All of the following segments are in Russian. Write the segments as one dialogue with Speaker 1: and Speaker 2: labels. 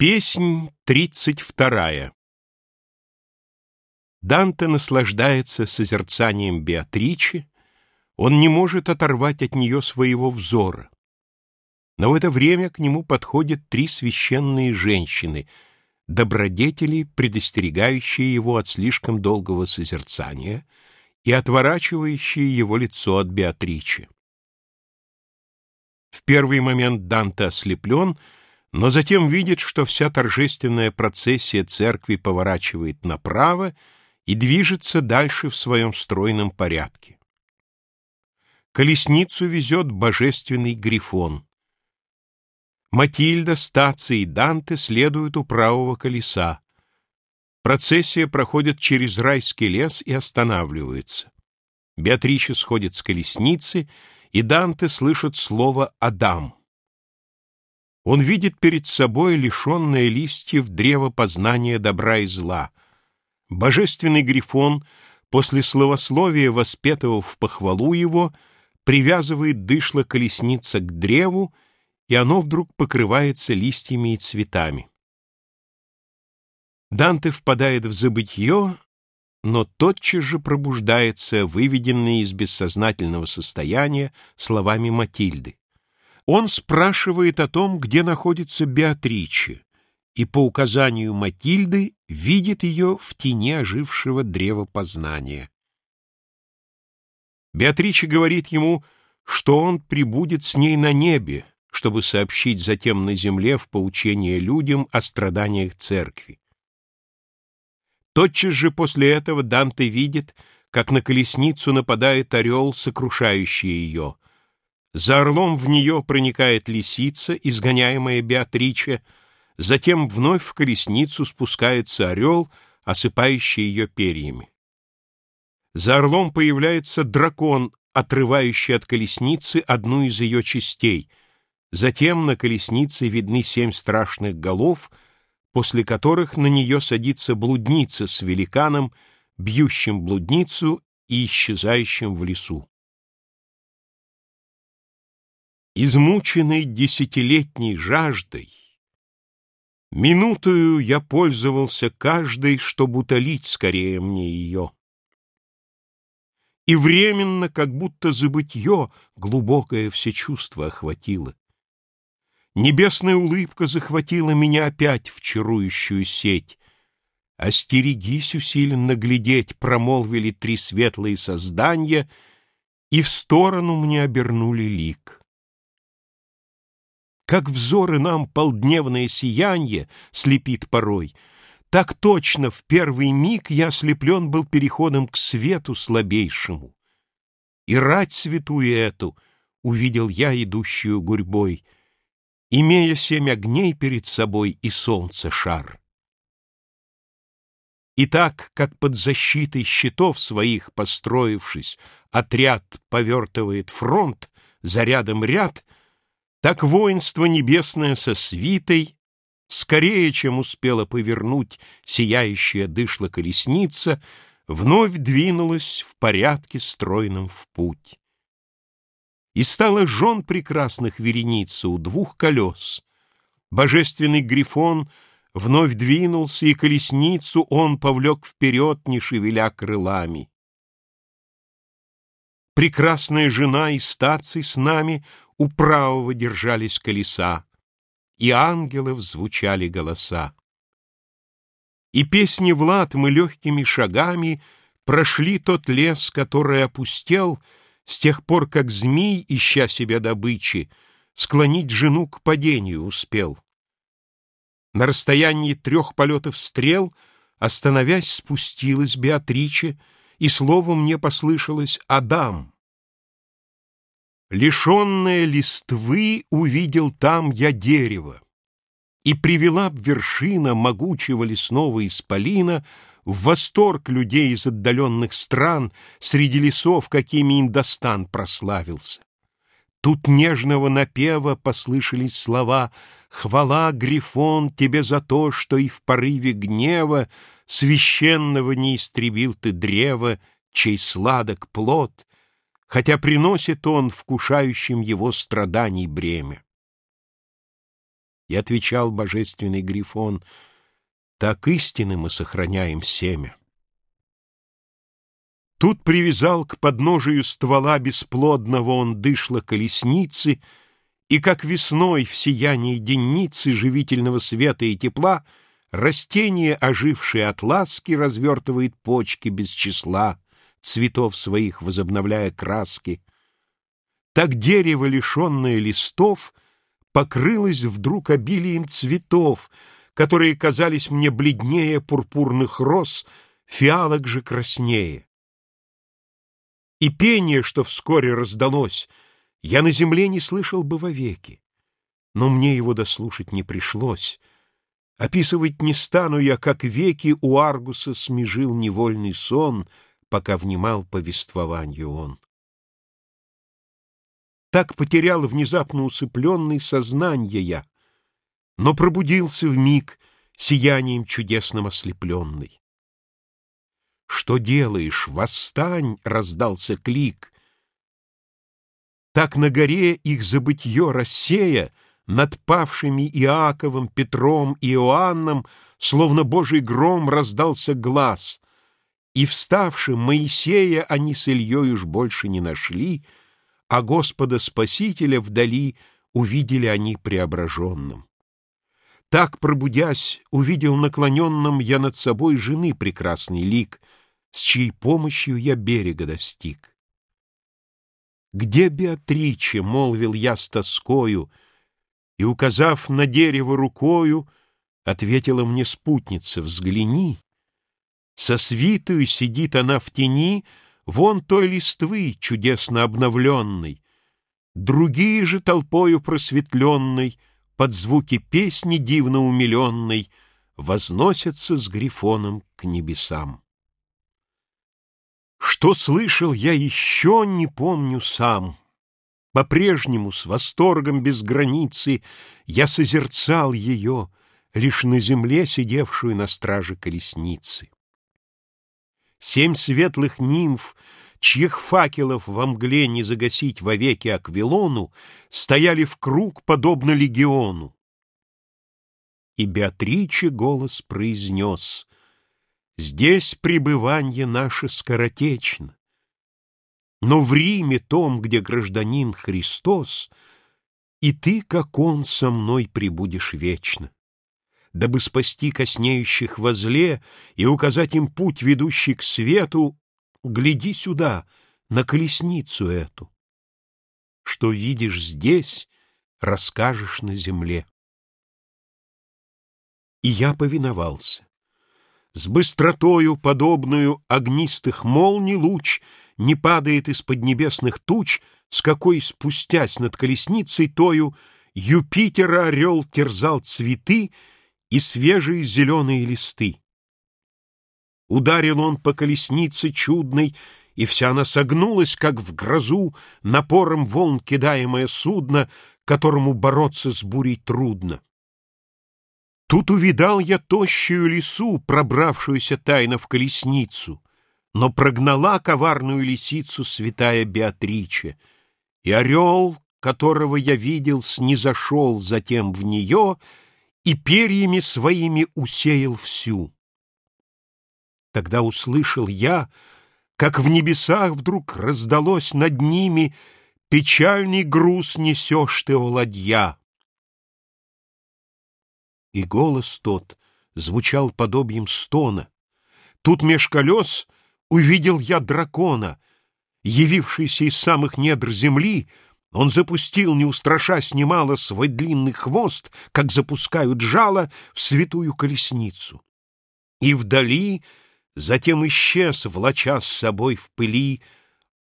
Speaker 1: Песнь тридцать вторая Данте наслаждается созерцанием Беатричи, он не может оторвать от нее своего взора. Но в это время к нему подходят три священные женщины, добродетели, предостерегающие его от слишком долгого созерцания и отворачивающие его лицо от Беатричи. В первый момент Данте ослеплен — но затем видит, что вся торжественная процессия церкви поворачивает направо и движется дальше в своем стройном порядке. Колесницу везет божественный грифон. Матильда, Стаци и Данте следуют у правого колеса. Процессия проходит через райский лес и останавливается. Беатрича сходит с колесницы, и Данте слышит слово «Адам». Он видит перед собой лишенное листьев древо познания добра и зла. Божественный грифон, после словословия, воспетого в похвалу его, привязывает дышло колесница к древу, и оно вдруг покрывается листьями и цветами. Данте впадает в забытье, но тотчас же пробуждается, выведенный из бессознательного состояния словами Матильды. Он спрашивает о том, где находится Беатриче, и по указанию Матильды видит ее в тени ожившего древа познания. Беатриче говорит ему, что он прибудет с ней на небе, чтобы сообщить затем на земле в поучение людям о страданиях церкви. Тотчас же после этого Данте видит, как на колесницу нападает орел, сокрушающий ее — за орлом в нее проникает лисица, изгоняемая Беатриче, затем вновь в колесницу спускается орел, осыпающий ее перьями. За орлом появляется дракон, отрывающий от колесницы одну из ее частей. Затем на колеснице видны семь страшных голов, после которых на нее садится блудница с великаном, бьющим блудницу и исчезающим в лесу. Измученный десятилетней жаждой, Минутою я пользовался каждой, чтобы утолить скорее мне ее. И временно, как будто забытье, глубокое все чувство охватило. Небесная улыбка захватила меня опять в чарующую сеть. «Остерегись усиленно глядеть», — промолвили три светлые создания, и в сторону мне обернули лик. Как взоры нам полдневное сияние слепит порой, так точно в первый миг я ослеплен был переходом к свету слабейшему. И рать святую эту увидел я, идущую гурьбой, имея семь огней перед собой и солнце шар. И так, как под защитой щитов своих построившись, отряд повертывает фронт, за рядом ряд — так воинство небесное со свитой, скорее, чем успела повернуть сияющая дышла колесница, вновь двинулось в порядке стройном в путь. И стало жен прекрасных вереница у двух колес. Божественный грифон вновь двинулся, и колесницу он повлек вперед, не шевеля крылами. Прекрасная жена и стаций с нами у правого держались колеса, и ангелов звучали голоса. И песни Влад мы легкими шагами прошли тот лес, который опустел с тех пор, как змей, ища себя добычи, склонить жену к падению успел. На расстоянии трех полетов стрел, остановясь, спустилась Беатриче, и словом мне послышалось «Адам». Лишенное листвы увидел там я дерево, И привела вершина могучего лесного исполина В восторг людей из отдаленных стран Среди лесов, какими Индостан прославился. Тут нежного напева послышались слова «Хвала, Грифон, тебе за то, что и в порыве гнева Священного не истребил ты древо, чей сладок плод, хотя приносит он вкушающим его страданий бремя. И отвечал божественный Грифон, так истины мы сохраняем семя. Тут привязал к подножию ствола бесплодного он дышло колесницы, и как весной в сиянии денницы живительного света и тепла растение, ожившее от ласки, развертывает почки без числа, цветов своих возобновляя краски. Так дерево, лишенное листов, покрылось вдруг обилием цветов, которые казались мне бледнее пурпурных роз, фиалок же краснее. И пение, что вскоре раздалось, я на земле не слышал бы вовеки. Но мне его дослушать не пришлось. Описывать не стану я, как веки у Аргуса смежил невольный сон, пока внимал повествованию он. Так потерял внезапно усыпленный сознание я, но пробудился в миг сиянием чудесным ослепленный. «Что делаешь? Восстань!» — раздался клик. Так на горе их забытье рассея Над павшими Иаковом, Петром и Иоанном Словно божий гром раздался глаз, И, вставшим Моисея, они с Ильей уж больше не нашли, А Господа Спасителя вдали увидели они преображенным. Так, пробудясь, увидел наклоненным я над собой жены прекрасный лик — с чьей помощью я берега достиг. «Где Беатриче?» — молвил я с тоскою, и, указав на дерево рукою, ответила мне спутница, «Взгляни, со свитою сидит она в тени вон той листвы, чудесно обновленной, другие же толпою просветленной, под звуки песни дивно умиленной, возносятся с грифоном к небесам. Что слышал я еще, не помню сам. По-прежнему, с восторгом без границы, я созерцал ее, лишь на земле, сидевшую на страже колесницы. Семь светлых нимф, чьих факелов во мгле не загасить вовеки Аквилону, стояли в круг, подобно легиону. И Беатриче голос произнес — Здесь пребывание наше скоротечно. Но в Риме, том, где гражданин Христос, И ты, как Он, со мной прибудешь вечно. Дабы спасти коснеющих возле И указать им путь, ведущий к свету, Гляди сюда, на колесницу эту. Что видишь здесь, расскажешь на земле. И я повиновался. С быстротою, подобную огнистых молний, луч Не падает из-под небесных туч, С какой, спустясь над колесницей тою, Юпитера орел терзал цветы И свежие зеленые листы. Ударил он по колеснице чудной, И вся она согнулась, как в грозу, Напором волн кидаемое судно, Которому бороться с бурей трудно. Тут увидал я тощую лису, пробравшуюся тайно в колесницу, но прогнала коварную лисицу святая Беатриче, и орел, которого я видел, снизошел затем в нее и перьями своими усеял всю. Тогда услышал я, как в небесах вдруг раздалось над ними «Печальный груз несешь ты, о ладья!» и голос тот звучал подобием стона. Тут меж колес увидел я дракона, явившийся из самых недр земли, он запустил, не устрашась немало, свой длинный хвост, как запускают жало в святую колесницу. И вдали затем исчез, влача с собой в пыли,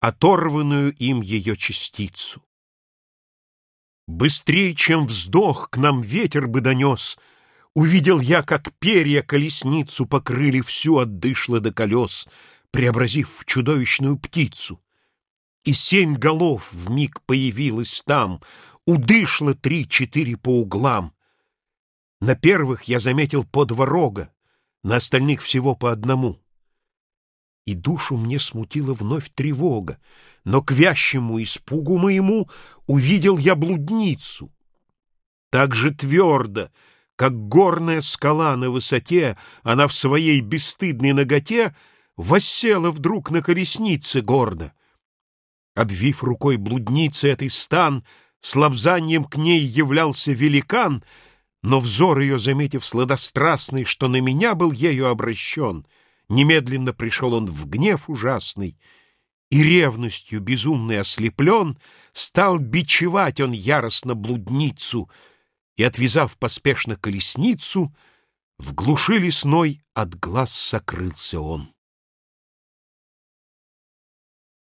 Speaker 1: оторванную им ее частицу. Быстрее, чем вздох, к нам ветер бы донес. Увидел я, как перья колесницу покрыли всю от дышла до колес, преобразив в чудовищную птицу. И семь голов в миг появилось там, удышло три-четыре по углам. На первых я заметил по два рога, на остальных всего по одному и душу мне смутила вновь тревога, но к вящему испугу моему увидел я блудницу. Так же твердо, как горная скала на высоте, Она в своей бесстыдной ноготе Воссела вдруг на колеснице гордо. Обвив рукой блудницы этой стан, С лобзанием к ней являлся великан, Но взор ее, заметив сладострастный, Что на меня был ею обращен, Немедленно пришел он в гнев ужасный — и ревностью безумный ослеплен, Стал бичевать он яростно блудницу, И, отвязав поспешно колесницу, В глуши лесной от глаз сокрылся он.